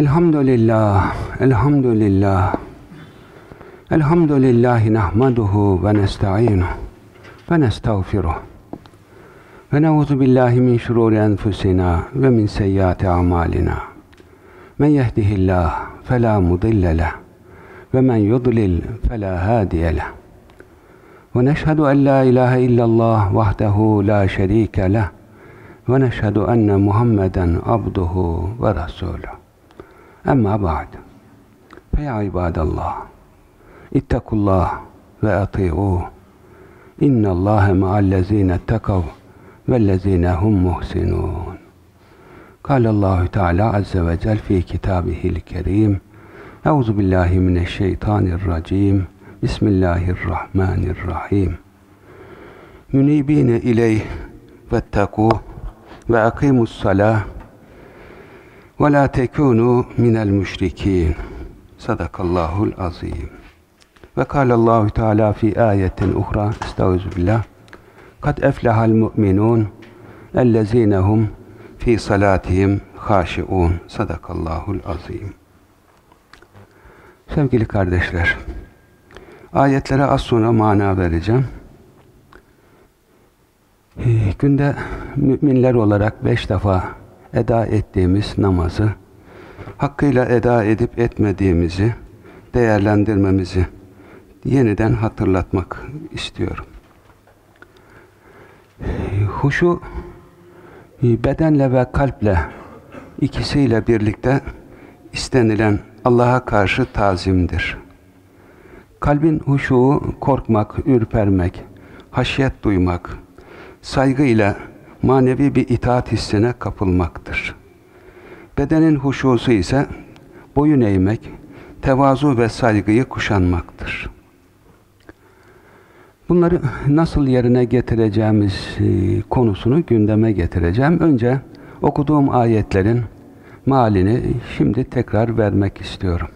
Elhamdülillah, elhamdülillah. Elhamdülillahi nahmaduhu ve nesta'inuhu ve nestağfiruh. Ve neuzu billahi min şururi enfusina ve min seyyiati amalina. Men yehdihillah fela mudille leh ve men yudlil fela hadiye leh. Ve neşhedü en la ilahe illallah vahdehu la şerike leh ve neşhedü enne Muhammeden abduhu ve rasuluhu. Emma ba'd. Fe ya ibadallah. İttakullah ve ati'uh. İnnallâhe ma'allezîne ettekav vellezîne hum muhsinûn. Kâlallahu Teala azze ve cel fi kitabihil kerim. Euzu billahi mineşşeytanirracim. Bismillahirrahmanirrahim. Münibine ileyh vettekûh ve akimus salah ve la tekunu minel müşrikîn. Sadakallahul azim. Ve kâlallahu Teala fi ayetin uhra. Estağfirullah. Kad eflehal mu'minun ellezinehum fi salatihim haşiun. Sadakallahul azim. Sevgili kardeşler, ayetlere az sonra mana vereceğim. Günde müminler olarak beş defa eda ettiğimiz namazı hakkıyla eda edip etmediğimizi değerlendirmemizi yeniden hatırlatmak istiyorum. Huşu bedenle ve kalple ikisiyle birlikte istenilen Allah'a karşı tazimdir. Kalbin huşu korkmak, ürpermek, haşyet duymak, saygıyla manevi bir itaat hissine kapılmaktır. Bedenin huşusu ise boyun eğmek, tevazu ve saygıyı kuşanmaktır. Bunları nasıl yerine getireceğimiz e, konusunu gündeme getireceğim. Önce okuduğum ayetlerin malini şimdi tekrar vermek istiyorum.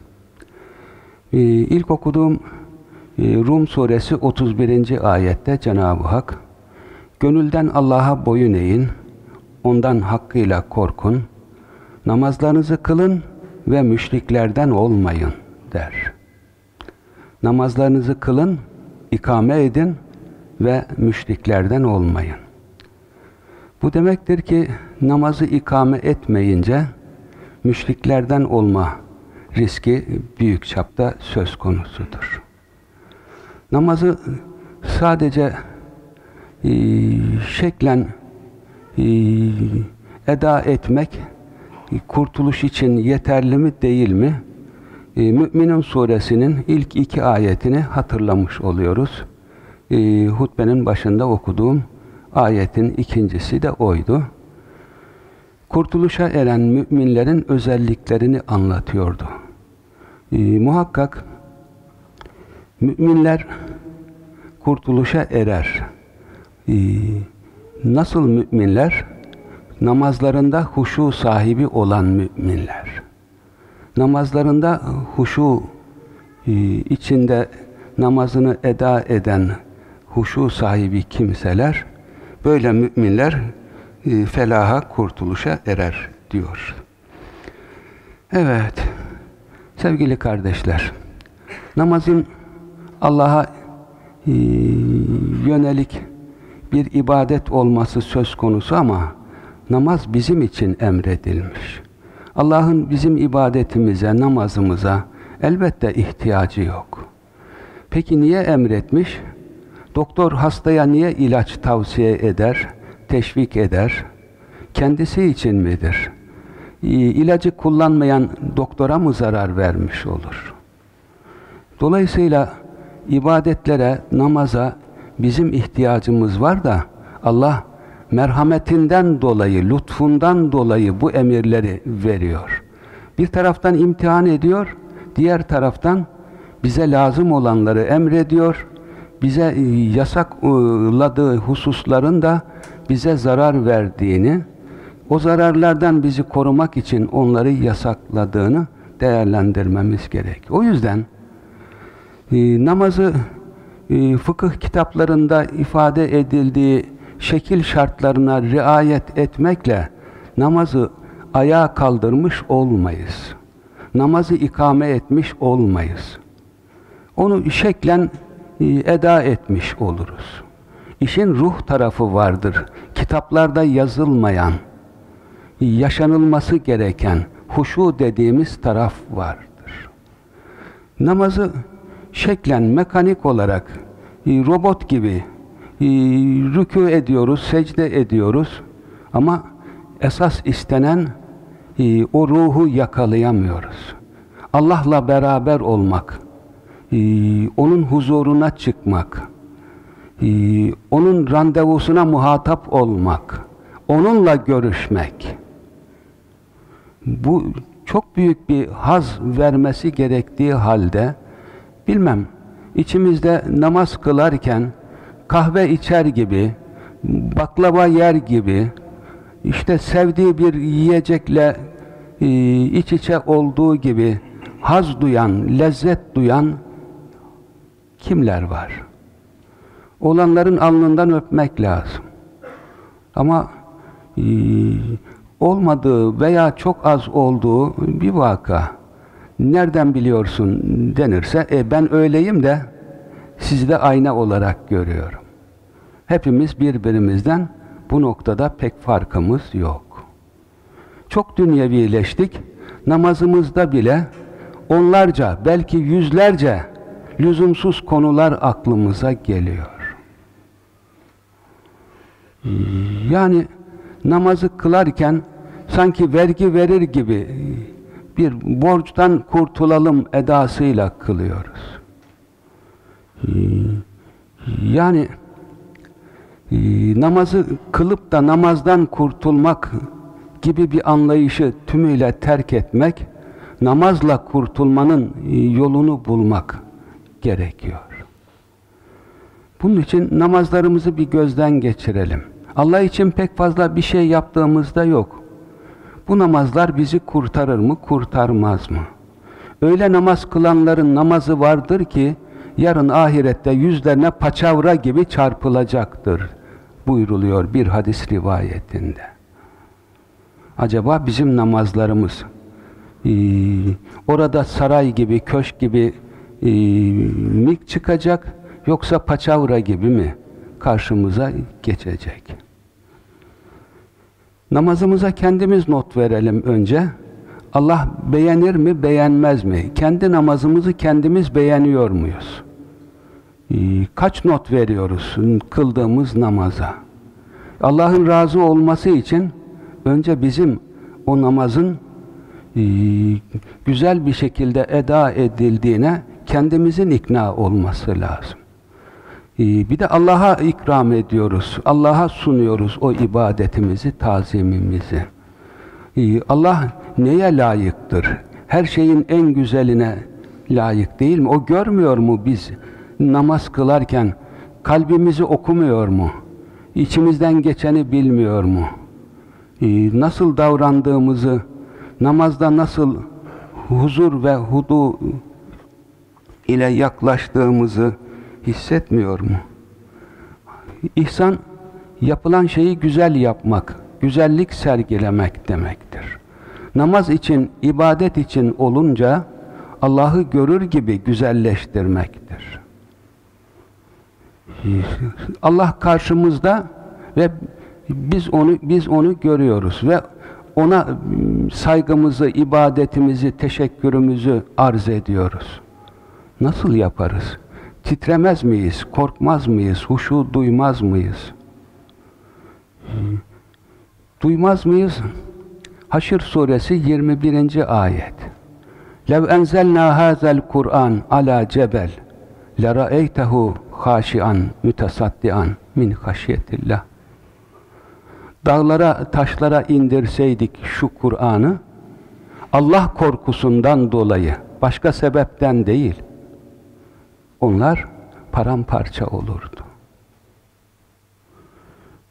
E, ilk okuduğum e, Rum suresi 31. ayette Cenab-ı Hak Gönülden Allah'a boyun eğin, ondan hakkıyla korkun, namazlarınızı kılın ve müşriklerden olmayın der. Namazlarınızı kılın, ikame edin ve müşriklerden olmayın. Bu demektir ki namazı ikame etmeyince müşriklerden olma riski büyük çapta söz konusudur. Namazı sadece e, şeklen e, eda etmek kurtuluş için yeterli mi değil mi? E, Müminin suresinin ilk iki ayetini hatırlamış oluyoruz. E, hutbenin başında okuduğum ayetin ikincisi de oydu. Kurtuluşa eren müminlerin özelliklerini anlatıyordu. Muhakkak müminler kurtuluşa erer. E, nasıl müminler? Namazlarında huşu sahibi olan müminler. Namazlarında huşu e, içinde namazını eda eden huşu sahibi kimseler, böyle müminler e, felaha, kurtuluşa erer diyor. Evet, sevgili kardeşler, namazın Allah'a e, yönelik bir ibadet olması söz konusu ama namaz bizim için emredilmiş. Allah'ın bizim ibadetimize, namazımıza elbette ihtiyacı yok. Peki niye emretmiş? Doktor hastaya niye ilaç tavsiye eder, teşvik eder? Kendisi için midir? İlacı kullanmayan doktora mı zarar vermiş olur? Dolayısıyla ibadetlere, namaza bizim ihtiyacımız var da Allah merhametinden dolayı, lütfundan dolayı bu emirleri veriyor. Bir taraftan imtihan ediyor, diğer taraftan bize lazım olanları emrediyor, bize e, yasakladığı hususların da bize zarar verdiğini, o zararlardan bizi korumak için onları yasakladığını değerlendirmemiz gerek. O yüzden e, namazı e, fıkıh kitaplarında ifade edildiği şekil şartlarına riayet etmekle namazı ayağa kaldırmış olmayız. namazı ikame etmiş olmayız. Onu şeklen e, eda etmiş oluruz. İşin ruh tarafı vardır. Kitaplarda yazılmayan, yaşanılması gereken huşu dediğimiz taraf vardır. Namazı şeklen, mekanik olarak e, robot gibi e, rükû ediyoruz, secde ediyoruz ama esas istenen e, o ruhu yakalayamıyoruz. Allah'la beraber olmak, onun huzuruna çıkmak, onun randevusuna muhatap olmak, onunla görüşmek, bu çok büyük bir haz vermesi gerektiği halde bilmem içimizde namaz kılarken kahve içer gibi baklava yer gibi işte sevdiği bir yiyecekle e, iç içe olduğu gibi haz duyan, lezzet duyan kimler var? Olanların alnından öpmek lazım. Ama e, olmadığı veya çok az olduğu bir vaka. Nereden biliyorsun denirse, e ben öyleyim de sizi de ayna olarak görüyorum. Hepimiz birbirimizden bu noktada pek farkımız yok. Çok dünyevileştik. Namazımızda bile onlarca, belki yüzlerce lüzumsuz konular aklımıza geliyor. Yani namazı kılarken sanki vergi verir gibi bir borçtan kurtulalım edasıyla kılıyoruz. Yani e, namazı kılıp da namazdan kurtulmak gibi bir anlayışı tümüyle terk etmek, namazla kurtulmanın e, yolunu bulmak gerekiyor. Bunun için namazlarımızı bir gözden geçirelim. Allah için pek fazla bir şey yaptığımızda yok. Bu namazlar bizi kurtarır mı, kurtarmaz mı? Öyle namaz kılanların namazı vardır ki, yarın ahirette yüzlerine paçavra gibi çarpılacaktır buyruluyor bir hadis rivayetinde. Acaba bizim namazlarımız e, orada saray gibi, köşk gibi e, mi çıkacak yoksa paçavra gibi mi karşımıza geçecek? Namazımıza kendimiz not verelim önce. Allah beğenir mi, beğenmez mi? Kendi namazımızı kendimiz beğeniyor muyuz? Ee, kaç not veriyoruz kıldığımız namaza? Allah'ın razı olması için önce bizim o namazın e, güzel bir şekilde eda edildiğine kendimizin ikna olması lazım. Ee, bir de Allah'a ikram ediyoruz. Allah'a sunuyoruz o ibadetimizi, tazimimizi. Ee, Allah neye layıktır? Her şeyin en güzeline layık değil mi? O görmüyor mu biz namaz kılarken? Kalbimizi okumuyor mu? İçimizden geçeni bilmiyor mu? Ee, nasıl davrandığımızı, namazda nasıl huzur ve hudu ile yaklaştığımızı hissetmiyor mu? İhsan, yapılan şeyi güzel yapmak, güzellik sergilemek demektir. Namaz için, ibadet için olunca Allah'ı görür gibi güzelleştirmektir. Allah karşımızda ve biz onu biz onu görüyoruz ve ona saygımızı, ibadetimizi, teşekkürümüzü arz ediyoruz. Nasıl yaparız? Titremez miyiz? Korkmaz mıyız? Huşu duymaz mıyız? Duymaz mıyız? Haşr suresi 21. ayet. Lev enzelna hazel Kur'an ala cebel lera'eytehu haşian mütesaddian min haşiyetillah. Dağlara, taşlara indirseydik şu Kur'an'ı Allah korkusundan dolayı, başka sebepten değil, onlar paramparça olurdu.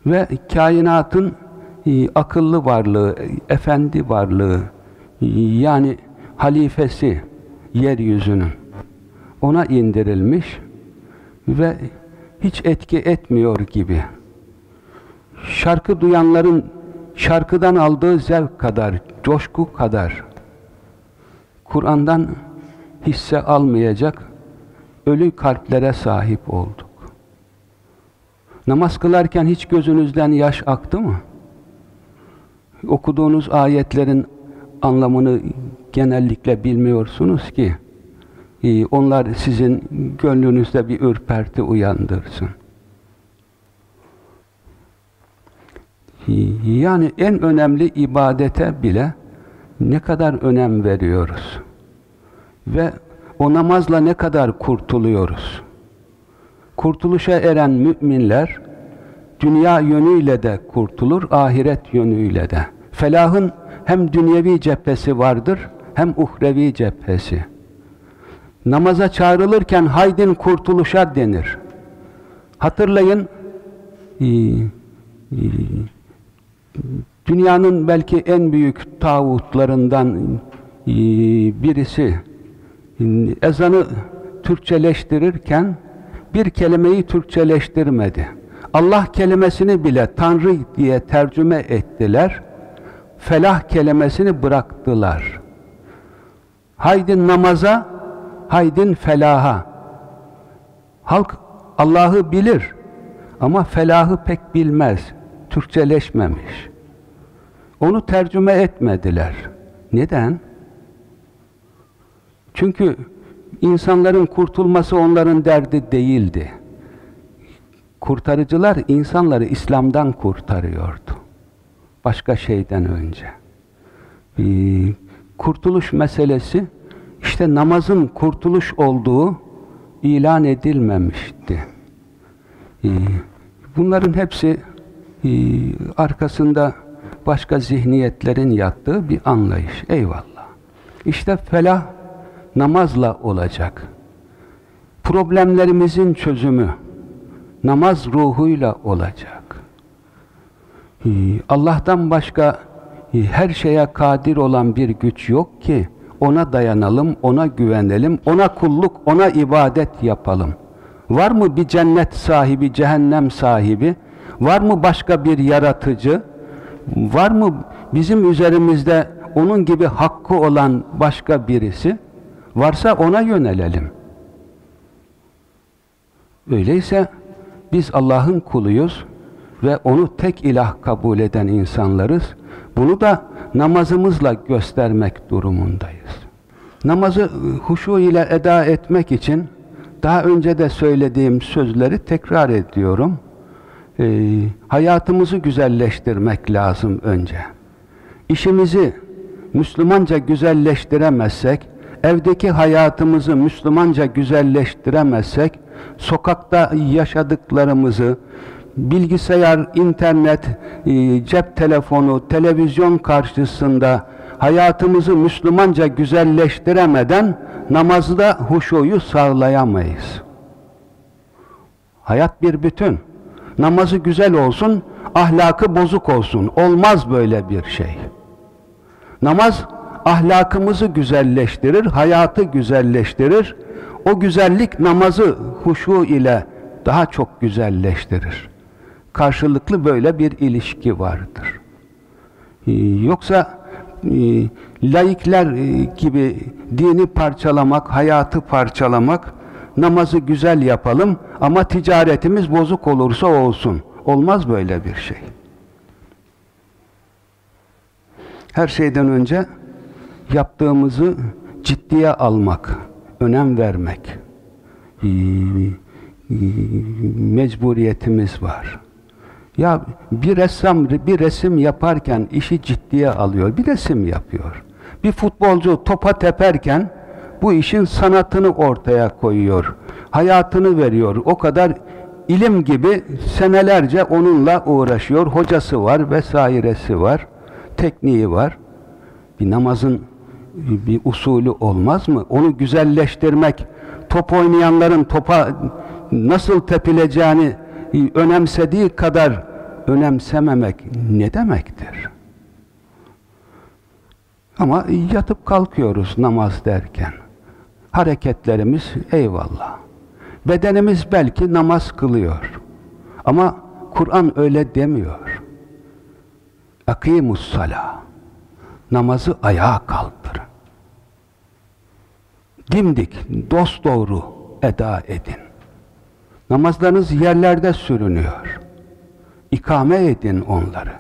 Ve kainatın e, akıllı varlığı, efendi varlığı, e, yani halifesi yeryüzünün ona indirilmiş ve hiç etki etmiyor gibi. Şarkı duyanların şarkıdan aldığı zevk kadar, coşku kadar Kur'an'dan hisse almayacak ölü kalplere sahip olduk. Namaz kılarken hiç gözünüzden yaş aktı mı? Okuduğunuz ayetlerin anlamını genellikle bilmiyorsunuz ki ee, onlar sizin gönlünüzde bir ürperti uyandırsın. Ee, yani en önemli ibadete bile ne kadar önem veriyoruz. Ve o namazla ne kadar kurtuluyoruz. Kurtuluşa eren müminler dünya yönüyle de kurtulur, ahiret yönüyle de. Felahın hem dünyevi cephesi vardır, hem uhrevi cephesi. Namaza çağrılırken haydin kurtuluşa denir. Hatırlayın, e, e, dünyanın belki en büyük tağutlarından e, birisi ezanı Türkçeleştirirken bir kelimeyi Türkçeleştirmedi. Allah kelimesini bile Tanrı diye tercüme ettiler. Felah kelimesini bıraktılar. Haydi namaza, haydin felaha. Halk Allah'ı bilir ama felahı pek bilmez. Türkçeleşmemiş. Onu tercüme etmediler. Neden? Çünkü insanların kurtulması onların derdi değildi. Kurtarıcılar insanları İslam'dan kurtarıyordu. Başka şeyden önce. Ee, kurtuluş meselesi işte namazın kurtuluş olduğu ilan edilmemişti. Ee, bunların hepsi e, arkasında başka zihniyetlerin yattığı bir anlayış. Eyvallah. İşte felah namazla olacak. Problemlerimizin çözümü namaz ruhuyla olacak. Ee, Allah'tan başka e, her şeye kadir olan bir güç yok ki ona dayanalım, ona güvenelim, ona kulluk, ona ibadet yapalım. Var mı bir cennet sahibi, cehennem sahibi? Var mı başka bir yaratıcı? Var mı bizim üzerimizde onun gibi hakkı olan başka birisi? Varsa ona yönelelim. Öyleyse biz Allah'ın kuluyuz ve onu tek ilah kabul eden insanlarız. Bunu da namazımızla göstermek durumundayız. Namazı huşu ile eda etmek için daha önce de söylediğim sözleri tekrar ediyorum. Ee, hayatımızı güzelleştirmek lazım önce. İşimizi Müslümanca güzelleştiremezsek, evdeki hayatımızı Müslümanca güzelleştiremezsek, sokakta yaşadıklarımızı, bilgisayar, internet, e, cep telefonu, televizyon karşısında hayatımızı Müslümanca güzelleştiremeden namazda huşuyu sağlayamayız. Hayat bir bütün. Namazı güzel olsun, ahlakı bozuk olsun. Olmaz böyle bir şey. Namaz ahlakımızı güzelleştirir, hayatı güzelleştirir. O güzellik namazı huşu ile daha çok güzelleştirir. Karşılıklı böyle bir ilişki vardır. Ee, yoksa e, laikler e, gibi dini parçalamak, hayatı parçalamak, namazı güzel yapalım ama ticaretimiz bozuk olursa olsun. Olmaz böyle bir şey. Her şeyden önce yaptığımızı ciddiye almak, önem vermek mecburiyetimiz var. Ya bir ressam bir resim yaparken işi ciddiye alıyor. Bir resim yapıyor. Bir futbolcu topa teperken bu işin sanatını ortaya koyuyor. Hayatını veriyor. O kadar ilim gibi senelerce onunla uğraşıyor. Hocası var vesairesi var. Tekniği var. Bir namazın bir usulü olmaz mı? Onu güzelleştirmek, top oynayanların topa nasıl tepileceğini önemsediği kadar önemsememek ne demektir? Ama yatıp kalkıyoruz namaz derken. Hareketlerimiz eyvallah. Bedenimiz belki namaz kılıyor. Ama Kur'an öyle demiyor. Akimus sala. Namazı ayağa kaldırın. Dimdik, dosdoğru eda edin. Namazlarınız yerlerde sürünüyor. İkame edin onları.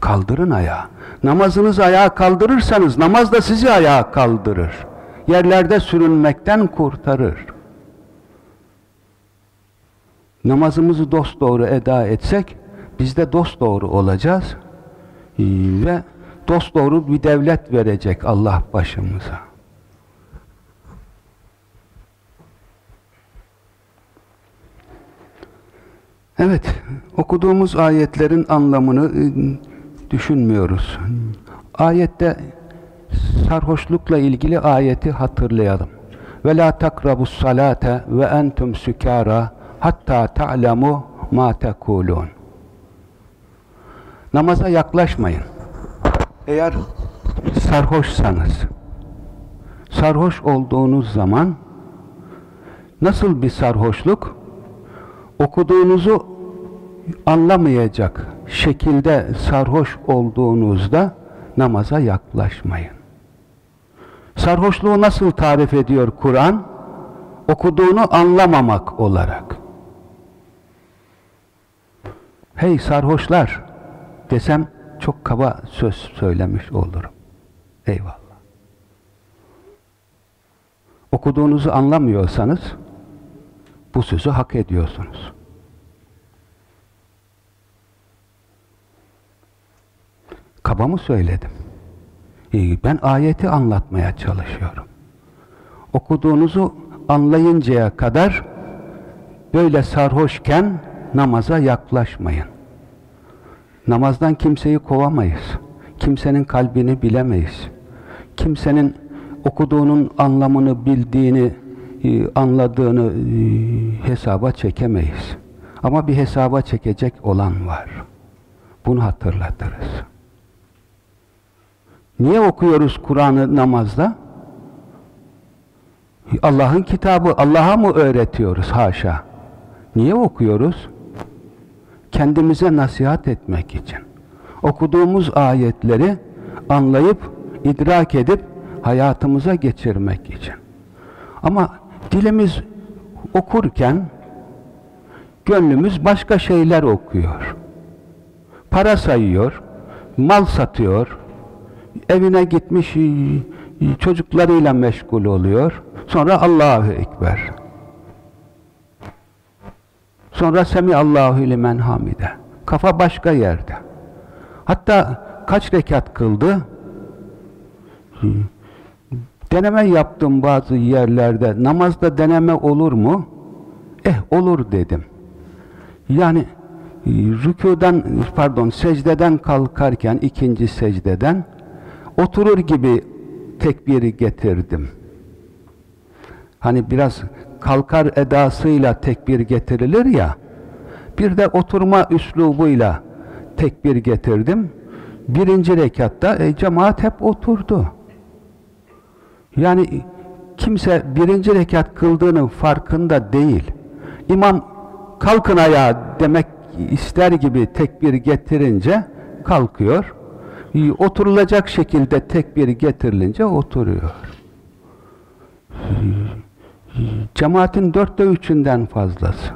Kaldırın ayağı. Namazınızı ayağa kaldırırsanız namaz da sizi ayağa kaldırır. Yerlerde sürünmekten kurtarır. Namazımızı dosdoğru eda etsek biz de dosdoğru olacağız ve dosdoğru bir devlet verecek Allah başımıza. Evet, okuduğumuz ayetlerin anlamını e, düşünmüyoruz. Ayette sarhoşlukla ilgili ayeti hatırlayalım. Ve la takrabus salate ve entum sükara hatta ta'lemu ma tekulun. Namaza yaklaşmayın. Eğer sarhoşsanız, sarhoş olduğunuz zaman nasıl bir sarhoşluk? Okuduğunuzu anlamayacak şekilde sarhoş olduğunuzda namaza yaklaşmayın. Sarhoşluğu nasıl tarif ediyor Kur'an? Okuduğunu anlamamak olarak. Hey sarhoşlar desem çok kaba söz söylemiş olurum. Eyvallah. Okuduğunuzu anlamıyorsanız bu sözü hak ediyorsunuz. Kaba mı söyledim? Ben ayeti anlatmaya çalışıyorum. Okuduğunuzu anlayıncaya kadar böyle sarhoşken namaza yaklaşmayın. Namazdan kimseyi kovamayız. Kimsenin kalbini bilemeyiz. Kimsenin okuduğunun anlamını bildiğini, e, anladığını e, hesaba çekemeyiz. Ama bir hesaba çekecek olan var. Bunu hatırlatırız. Niye okuyoruz Kur'an'ı namazda? Allah'ın kitabı, Allah'a mı öğretiyoruz? Haşa. Niye okuyoruz? Kendimize nasihat etmek için. Okuduğumuz ayetleri anlayıp, idrak edip hayatımıza geçirmek için. Ama dilimiz okurken gönlümüz başka şeyler okuyor. Para sayıyor, mal satıyor, evine gitmiş e, e, çocuklarıyla meşgul oluyor. Sonra Allahu Ekber. Sonra Semi Allahu limen hamide. Kafa başka yerde. Hatta kaç rekat kıldı? Deneme yaptım bazı yerlerde. Namazda deneme olur mu? Eh olur dedim. Yani e, rükudan pardon secdeden kalkarken ikinci secdeden oturur gibi tekbiri getirdim. Hani biraz kalkar edasıyla tekbir getirilir ya, bir de oturma üslubuyla tekbir getirdim. Birinci rekatta e, cemaat hep oturdu. Yani kimse birinci rekat kıldığının farkında değil. İmam kalkın ayağa demek ister gibi tekbir getirince kalkıyor. Oturulacak şekilde tekbir getirilince oturuyor. Cemaatin dörtte üçünden fazlası.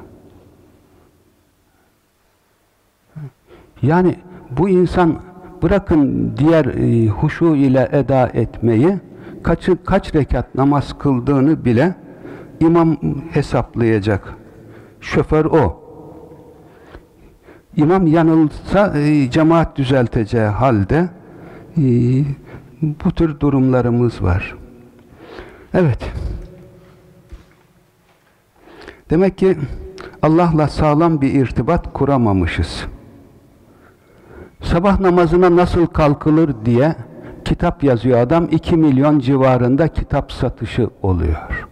Yani bu insan bırakın diğer e, huşu ile eda etmeyi kaç, kaç rekat namaz kıldığını bile imam hesaplayacak. Şoför o. İmam yanılsa e, cemaat düzelteceği halde e, bu tür durumlarımız var. Evet. Demek ki Allah'la sağlam bir irtibat kuramamışız. Sabah namazına nasıl kalkılır diye kitap yazıyor adam. 2 milyon civarında kitap satışı oluyor.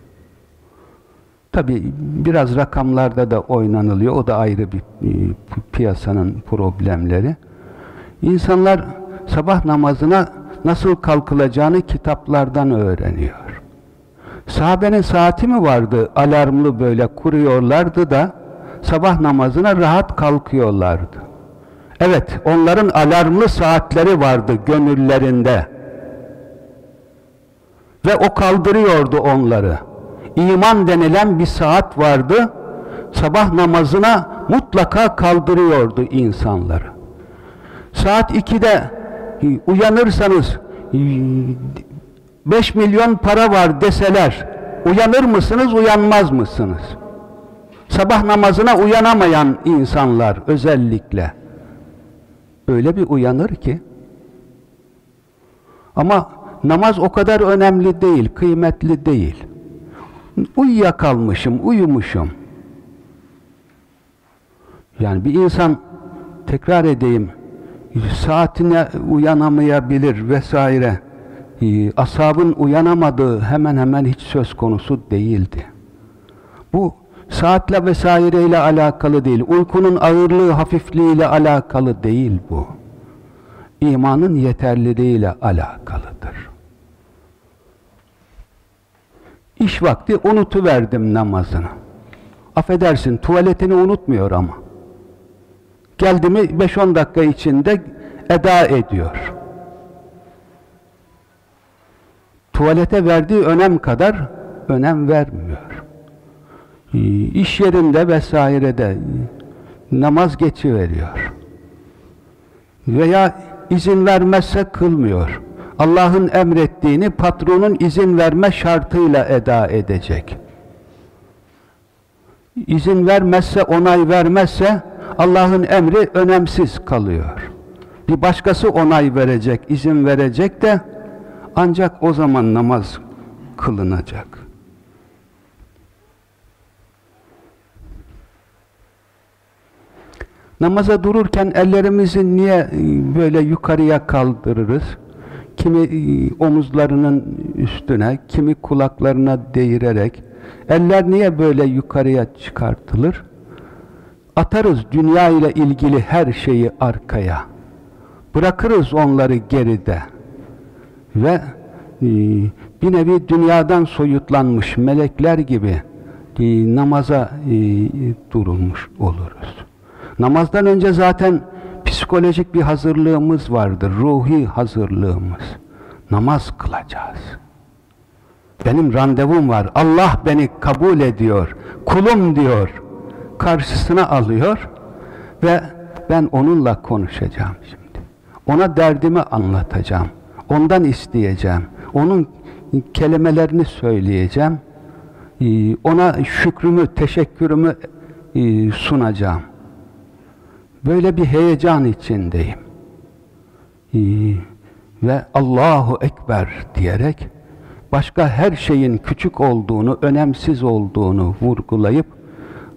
Tabi biraz rakamlarda da oynanılıyor. O da ayrı bir piyasanın problemleri. İnsanlar sabah namazına nasıl kalkılacağını kitaplardan öğreniyor. Sahabenin saati mi vardı? Alarmlı böyle kuruyorlardı da sabah namazına rahat kalkıyorlardı. Evet, onların alarmlı saatleri vardı gönüllerinde. Ve o kaldırıyordu onları. İman denilen bir saat vardı. Sabah namazına mutlaka kaldırıyordu insanları. Saat 2'de uyanırsanız 5 milyon para var deseler uyanır mısınız uyanmaz mısınız? Sabah namazına uyanamayan insanlar özellikle öyle bir uyanır ki ama namaz o kadar önemli değil, kıymetli değil. Uyuyakalmışım, uyumuşum. Yani bir insan tekrar edeyim saatine uyanamayabilir vesaire. Ee, asabın uyanamadığı hemen hemen hiç söz konusu değildi. Bu saatle vesaireyle alakalı değil. Uykunun ağırlığı, hafifliğiyle alakalı değil bu. İmanın yeterliliğiyle alakalıdır. İş vakti unutuverdim namazını. Affedersin tuvaletini unutmuyor ama. Geldi mi 5-10 dakika içinde eda ediyor. Tuvalete verdiği önem kadar önem vermiyor. İş yerinde vesairede namaz geçiveriyor. Veya izin vermezse kılmıyor. Allah'ın emrettiğini patronun izin verme şartıyla eda edecek. İzin vermezse, onay vermezse Allah'ın emri önemsiz kalıyor. Bir başkası onay verecek, izin verecek de ancak o zaman namaz kılınacak. Namaza dururken ellerimizi niye böyle yukarıya kaldırırız? Kimi e, omuzlarının üstüne, kimi kulaklarına değirerek. Eller niye böyle yukarıya çıkartılır? Atarız dünya ile ilgili her şeyi arkaya. Bırakırız onları geride. Ve e, bir nevi dünyadan soyutlanmış melekler gibi e, namaza durulmuş oluruz. Namazdan önce zaten psikolojik bir hazırlığımız vardır, ruhi hazırlığımız. Namaz kılacağız. Benim randevum var. Allah beni kabul ediyor. Kulum diyor karşısına alıyor ve ben onunla konuşacağım şimdi. Ona derdimi anlatacağım. Ondan isteyeceğim. Onun kelimelerini söyleyeceğim. Ee, ona şükrümü, teşekkürümü e, sunacağım. Böyle bir heyecan içindeyim. Ve Allahu Ekber diyerek başka her şeyin küçük olduğunu, önemsiz olduğunu vurgulayıp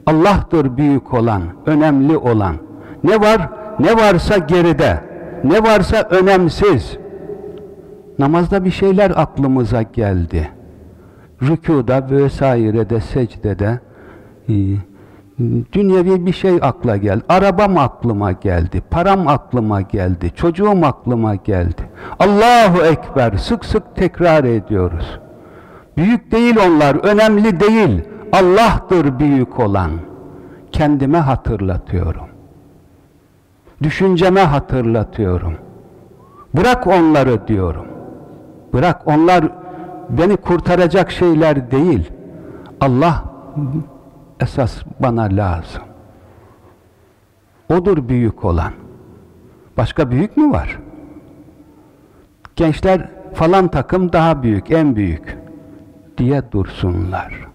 Allah'tır büyük olan, önemli olan. Ne var? Ne varsa geride. Ne varsa önemsiz. Namazda bir şeyler aklımıza geldi. Rükuda vesairede, secdede dünyevi bir şey akla geldi. Arabam aklıma geldi. Param aklıma geldi. Çocuğum aklıma geldi. Allahu Ekber. Sık sık tekrar ediyoruz. Büyük değil onlar, önemli değil. Allah'tır büyük olan. Kendime hatırlatıyorum. Düşünceme hatırlatıyorum. Bırak onları diyorum. Bırak onlar beni kurtaracak şeyler değil. Allah esas bana lazım. Odur büyük olan. Başka büyük mü var? Gençler falan takım daha büyük, en büyük diye dursunlar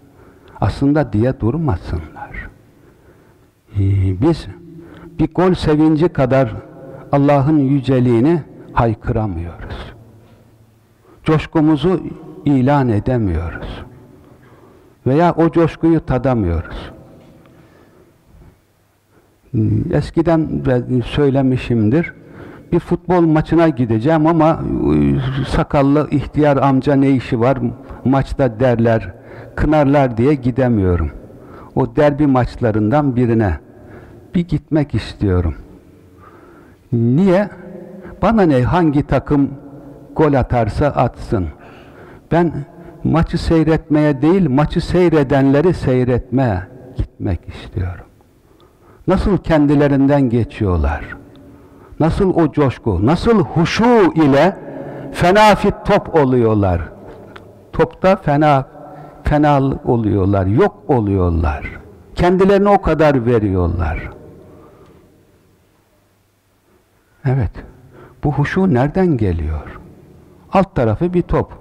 aslında diye durmasınlar. Ee, biz bir gol sevinci kadar Allah'ın yüceliğini haykıramıyoruz. Coşkumuzu ilan edemiyoruz. Veya o coşkuyu tadamıyoruz. Ee, eskiden de söylemişimdir. Bir futbol maçına gideceğim ama sakallı ihtiyar amca ne işi var maçta derler kınarlar diye gidemiyorum. O derbi maçlarından birine bir gitmek istiyorum. Niye? Bana ne hangi takım gol atarsa atsın. Ben maçı seyretmeye değil, maçı seyredenleri seyretmeye gitmek istiyorum. Nasıl kendilerinden geçiyorlar? Nasıl o coşku, nasıl huşu ile fenafit top oluyorlar? topta fena fena oluyorlar, yok oluyorlar. Kendilerini o kadar veriyorlar. Evet. Bu huşu nereden geliyor? Alt tarafı bir top.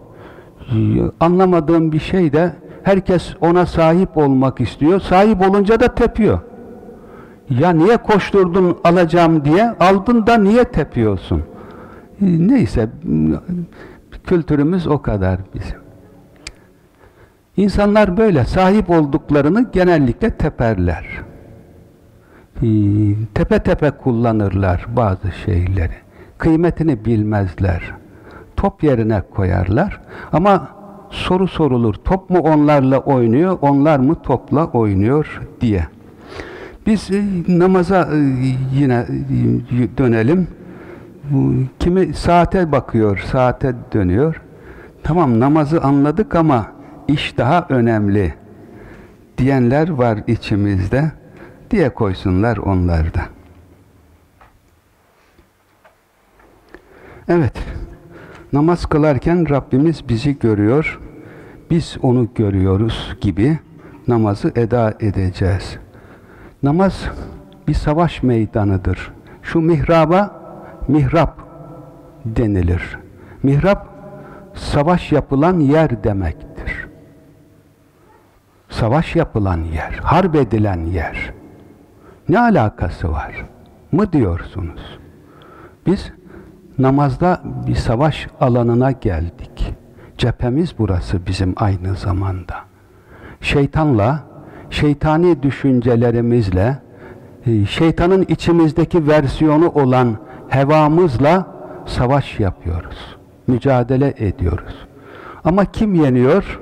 Anlamadığım bir şey de herkes ona sahip olmak istiyor. Sahip olunca da tepiyor. Ya niye koşturdun alacağım diye, aldın da niye tepiyorsun? Neyse, kültürümüz o kadar bizim. İnsanlar böyle sahip olduklarını genellikle teperler. Tepe tepe kullanırlar bazı şeyleri. Kıymetini bilmezler. Top yerine koyarlar. Ama soru sorulur. Top mu onlarla oynuyor, onlar mı topla oynuyor diye. Biz e, namaza e, yine e, dönelim. Kimi saate bakıyor, saate dönüyor. Tamam namazı anladık ama iş daha önemli diyenler var içimizde diye koysunlar onlar da. Evet, namaz kılarken Rabbimiz bizi görüyor, biz onu görüyoruz gibi namazı eda edeceğiz. Namaz bir savaş meydanıdır. Şu mihraba mihrap denilir. Mihrap savaş yapılan yer demektir. Savaş yapılan yer, harp edilen yer. Ne alakası var mı diyorsunuz? Biz namazda bir savaş alanına geldik. Cephemiz burası bizim aynı zamanda. Şeytanla, şeytani düşüncelerimizle, e, şeytanın içimizdeki versiyonu olan hevamızla savaş yapıyoruz. Mücadele ediyoruz. Ama kim yeniyor?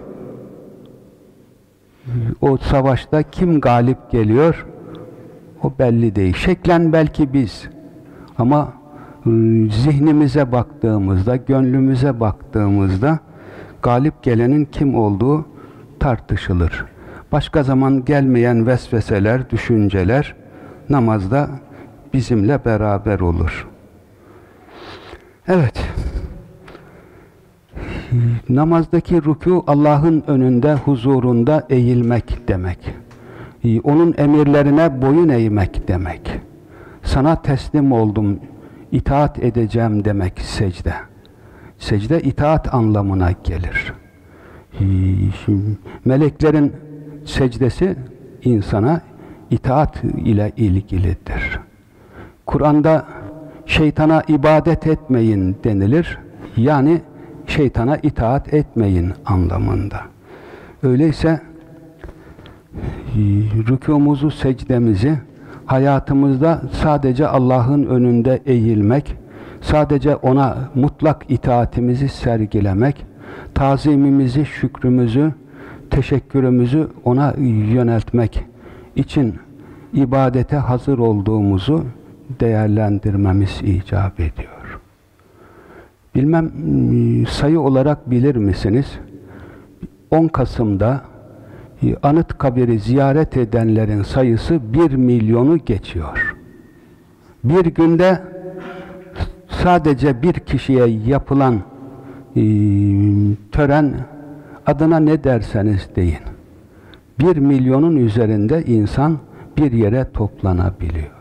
O savaşta kim galip geliyor? O belli değil. Şeklen belki biz. Ama zihnimize baktığımızda, gönlümüze baktığımızda galip gelenin kim olduğu tartışılır. Başka zaman gelmeyen vesveseler, düşünceler namazda bizimle beraber olur. Evet. Namazdaki rükû Allah'ın önünde, huzurunda eğilmek demek. Onun emirlerine boyun eğmek demek. Sana teslim oldum, itaat edeceğim demek secde. Secde itaat anlamına gelir. Meleklerin secdesi insana itaat ile ilgilidir. Kur'an'da şeytana ibadet etmeyin denilir. Yani şeytana itaat etmeyin anlamında. Öyleyse rükûmuzu, secdemizi hayatımızda sadece Allah'ın önünde eğilmek, sadece ona mutlak itaatimizi sergilemek, tazimimizi, şükrümüzü, teşekkürümüzü ona yöneltmek için ibadete hazır olduğumuzu değerlendirmemiz icap ediyor. Bilmem sayı olarak bilir misiniz? 10 Kasım'da anıt kabiri ziyaret edenlerin sayısı 1 milyonu geçiyor. Bir günde sadece bir kişiye yapılan e, tören adına ne derseniz deyin. Bir milyonun üzerinde insan bir yere toplanabiliyor.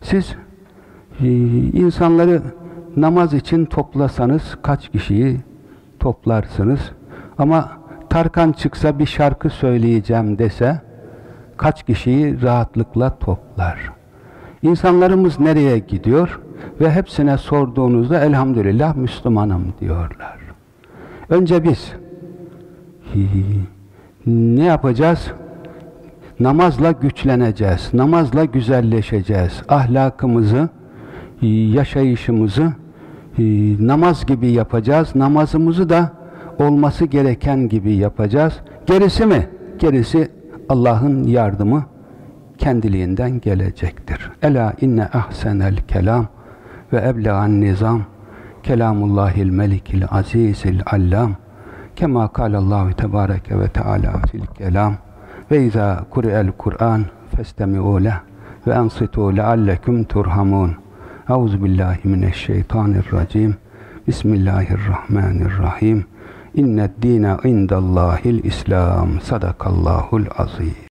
Siz e, insanları namaz için toplasanız kaç kişiyi toplarsınız? Ama Tarkan çıksa bir şarkı söyleyeceğim dese kaç kişiyi rahatlıkla toplar? İnsanlarımız nereye gidiyor? Ve hepsine sorduğunuzda elhamdülillah Müslümanım diyorlar. Önce biz ne yapacağız? Namazla güçleneceğiz. Namazla güzelleşeceğiz. Ahlakımızı, yaşayışımızı namaz gibi yapacağız. Namazımızı da olması gereken gibi yapacağız. Gerisi mi? Gerisi Allah'ın yardımı kendiliğinden gelecektir. Ela inne ahsenel kelam ve eblegan nizam kelamullahil melikil azizil allam kema kâlallahu tebâreke ve teâlâ fil kelam ve izâ kuri'el Kur'an festemi'û leh ve ensitû leallekum turhamun. Euzu billahi mineşşeytanirracim. Bismillahirrahmanirrahim. İnned dine indallahil İslam. Sadakallahul azim.